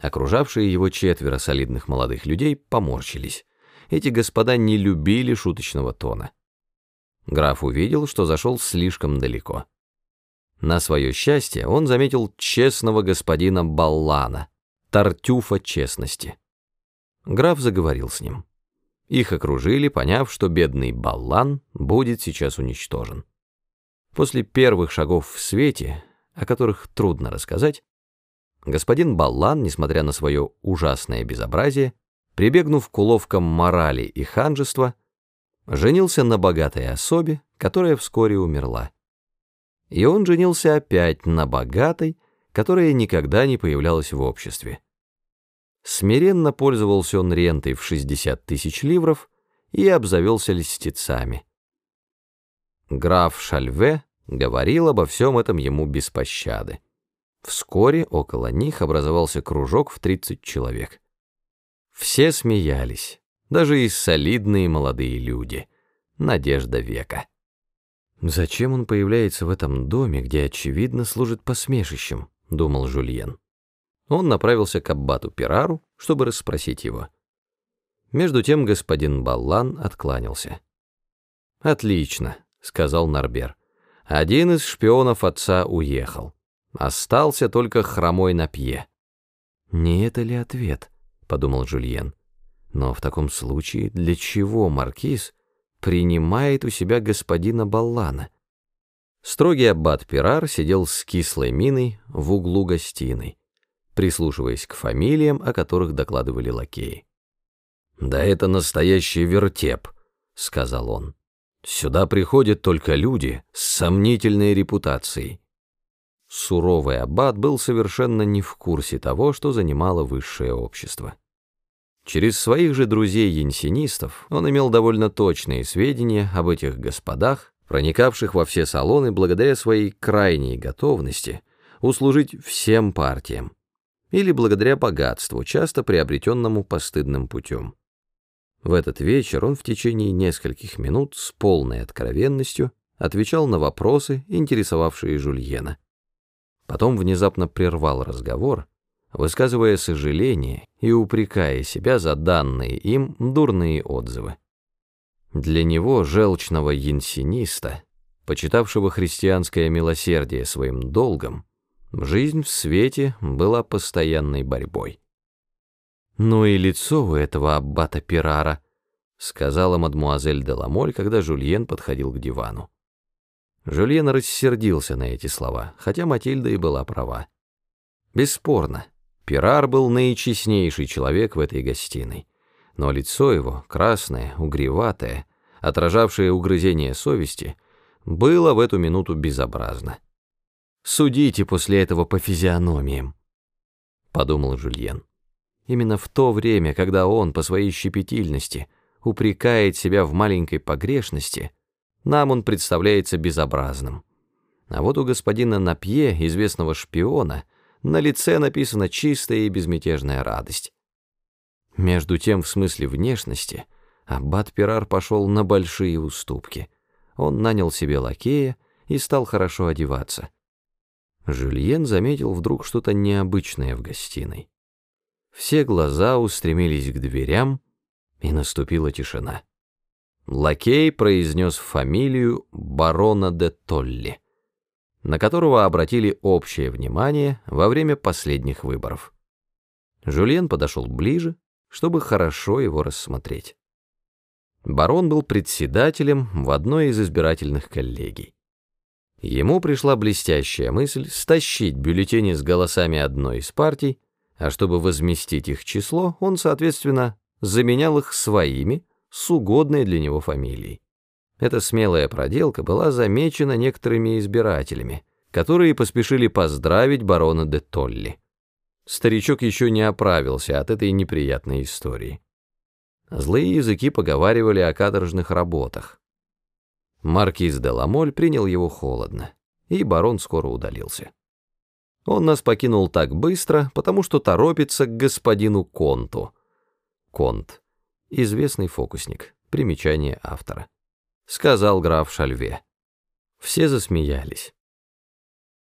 Окружавшие его четверо солидных молодых людей поморщились. Эти господа не любили шуточного тона. Граф увидел, что зашел слишком далеко. На свое счастье он заметил честного господина Баллана, тартюфа честности. Граф заговорил с ним. Их окружили, поняв, что бедный Баллан будет сейчас уничтожен. После первых шагов в свете, о которых трудно рассказать, господин Баллан, несмотря на свое ужасное безобразие, прибегнув к уловкам морали и ханжества, женился на богатой особе, которая вскоре умерла. И он женился опять на богатой, которая никогда не появлялась в обществе. Смиренно пользовался он рентой в 60 тысяч ливров и обзавелся льстецами. Граф Шальве говорил обо всем этом ему без пощады. Вскоре около них образовался кружок в 30 человек. Все смеялись, даже и солидные молодые люди. Надежда века. «Зачем он появляется в этом доме, где, очевидно, служит посмешищем?» — думал Жульен. Он направился к аббату Пирару, чтобы расспросить его. Между тем господин Баллан откланялся. «Отлично», — сказал Нарбер. «Один из шпионов отца уехал. Остался только хромой Напье». «Не это ли ответ?» — подумал Жульен. «Но в таком случае для чего маркиз принимает у себя господина Баллана?» Строгий аббат Пирар сидел с кислой миной в углу гостиной прислушиваясь к фамилиям, о которых докладывали лакеи. «Да это настоящий вертеп», — сказал он. «Сюда приходят только люди с сомнительной репутацией». Суровый аббат был совершенно не в курсе того, что занимало высшее общество. Через своих же друзей-янсинистов он имел довольно точные сведения об этих господах, проникавших во все салоны благодаря своей крайней готовности услужить всем партиям, или благодаря богатству, часто приобретенному постыдным путем. В этот вечер он в течение нескольких минут с полной откровенностью отвечал на вопросы, интересовавшие Жульена. Потом внезапно прервал разговор, высказывая сожаление и упрекая себя за данные им дурные отзывы. Для него, желчного янсиниста, почитавшего христианское милосердие своим долгом, Жизнь в свете была постоянной борьбой. «Ну и лицо у этого аббата Пирара», — сказала мадмуазель де Ламоль, когда Жульен подходил к дивану. Жульен рассердился на эти слова, хотя Матильда и была права. Бесспорно, Пирар был наичестнейший человек в этой гостиной, но лицо его, красное, угреватое, отражавшее угрызение совести, было в эту минуту безобразно. Судите после этого по физиономиям, подумал Жульен. Именно в то время, когда он по своей щепетильности упрекает себя в маленькой погрешности, нам он представляется безобразным. А вот у господина Напье, известного шпиона, на лице написана чистая и безмятежная радость. Между тем, в смысле внешности, аббат Пирар пошел на большие уступки. Он нанял себе лакея и стал хорошо одеваться. Жюльен заметил вдруг что-то необычное в гостиной. Все глаза устремились к дверям, и наступила тишина. Лакей произнес фамилию барона де Толли, на которого обратили общее внимание во время последних выборов. Жюльен подошел ближе, чтобы хорошо его рассмотреть. Барон был председателем в одной из избирательных коллегий. Ему пришла блестящая мысль стащить бюллетени с голосами одной из партий, а чтобы возместить их число, он, соответственно, заменял их своими с угодной для него фамилией. Эта смелая проделка была замечена некоторыми избирателями, которые поспешили поздравить барона де Толли. Старичок еще не оправился от этой неприятной истории. Злые языки поговаривали о каторжных работах. Маркиз де Ламоль принял его холодно, и барон скоро удалился. Он нас покинул так быстро, потому что торопится к господину Конту. Конт. Известный фокусник. Примечание автора. Сказал граф Шальве. Все засмеялись.